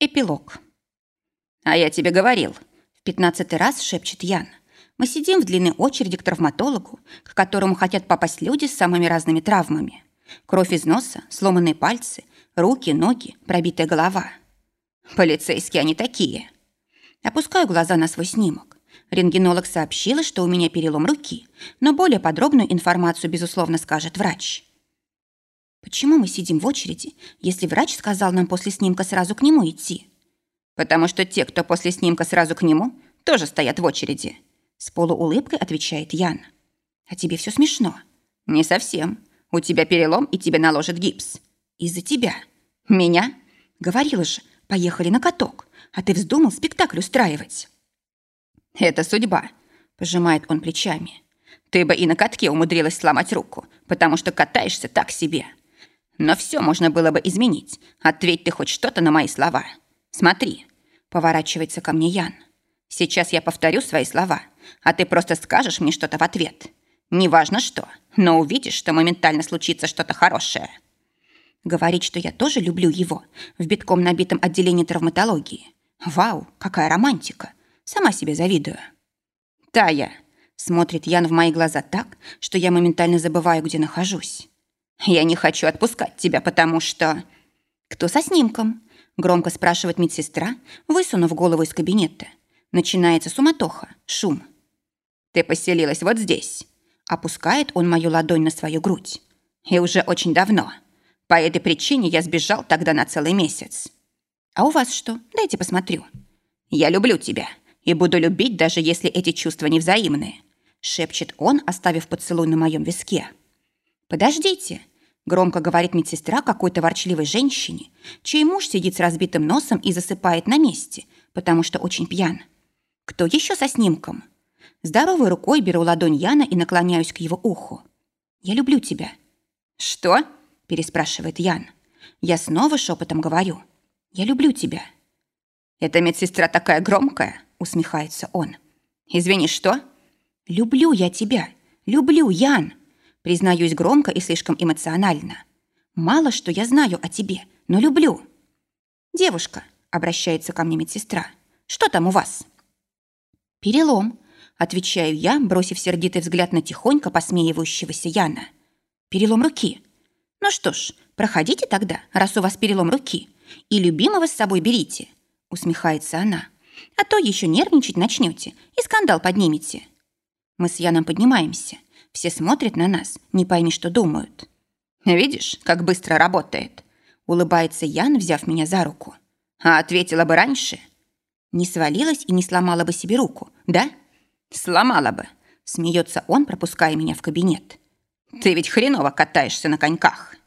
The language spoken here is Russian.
Эпилог. «А я тебе говорил», — в пятнадцатый раз шепчет Ян. «Мы сидим в длинной очереди к травматологу, к которому хотят попасть люди с самыми разными травмами. Кровь из носа, сломанные пальцы, руки, ноги, пробитая голова. Полицейские они такие». Опускаю глаза на свой снимок. Рентгенолог сообщила, что у меня перелом руки, но более подробную информацию, безусловно, скажет врач. Почему мы сидим в очереди, если врач сказал нам после снимка сразу к нему идти? Потому что те, кто после снимка сразу к нему, тоже стоят в очереди. С полуулыбкой отвечает Ян. А тебе все смешно? Не совсем. У тебя перелом, и тебе наложат гипс. Из-за тебя. Меня? Говорила же, поехали на каток, а ты вздумал спектакль устраивать. Это судьба, пожимает он плечами. Ты бы и на катке умудрилась сломать руку, потому что катаешься так себе. Но все можно было бы изменить. Ответь ты хоть что-то на мои слова. Смотри, поворачивается ко мне Ян. Сейчас я повторю свои слова, а ты просто скажешь мне что-то в ответ. Неважно что, но увидишь, что моментально случится что-то хорошее. Говорит, что я тоже люблю его в битком набитом отделении травматологии. Вау, какая романтика. Сама себе завидую. Тая. Смотрит Ян в мои глаза так, что я моментально забываю, где нахожусь. Я не хочу отпускать тебя, потому что... Кто со снимком? Громко спрашивает медсестра, высунув голову из кабинета. Начинается суматоха, шум. Ты поселилась вот здесь. Опускает он мою ладонь на свою грудь. И уже очень давно. По этой причине я сбежал тогда на целый месяц. А у вас что? Дайте посмотрю. Я люблю тебя и буду любить, даже если эти чувства невзаимные. Шепчет он, оставив поцелуй на моем виске. «Подождите!» – громко говорит медсестра какой-то ворчливой женщине, чей муж сидит с разбитым носом и засыпает на месте, потому что очень пьян. «Кто еще со снимком?» Здоровой рукой беру ладонь Яна и наклоняюсь к его уху. «Я люблю тебя». «Что?» – переспрашивает Ян. Я снова шепотом говорю. «Я люблю тебя». «Эта медсестра такая громкая», – усмехается он. «Извини, что?» «Люблю я тебя. Люблю, Ян!» Признаюсь громко и слишком эмоционально. Мало что я знаю о тебе, но люблю. Девушка, обращается ко мне медсестра. Что там у вас? Перелом, отвечаю я, бросив сердитый взгляд на тихонько посмеивающегося Яна. Перелом руки. Ну что ж, проходите тогда, раз у вас перелом руки, и любимого с собой берите, усмехается она. А то еще нервничать начнете и скандал поднимете. Мы с Яном поднимаемся. Все смотрят на нас, не пойми, что думают. «Видишь, как быстро работает?» Улыбается Ян, взяв меня за руку. «А ответила бы раньше?» «Не свалилась и не сломала бы себе руку, да?» «Сломала бы», — смеется он, пропуская меня в кабинет. «Ты ведь хреново катаешься на коньках».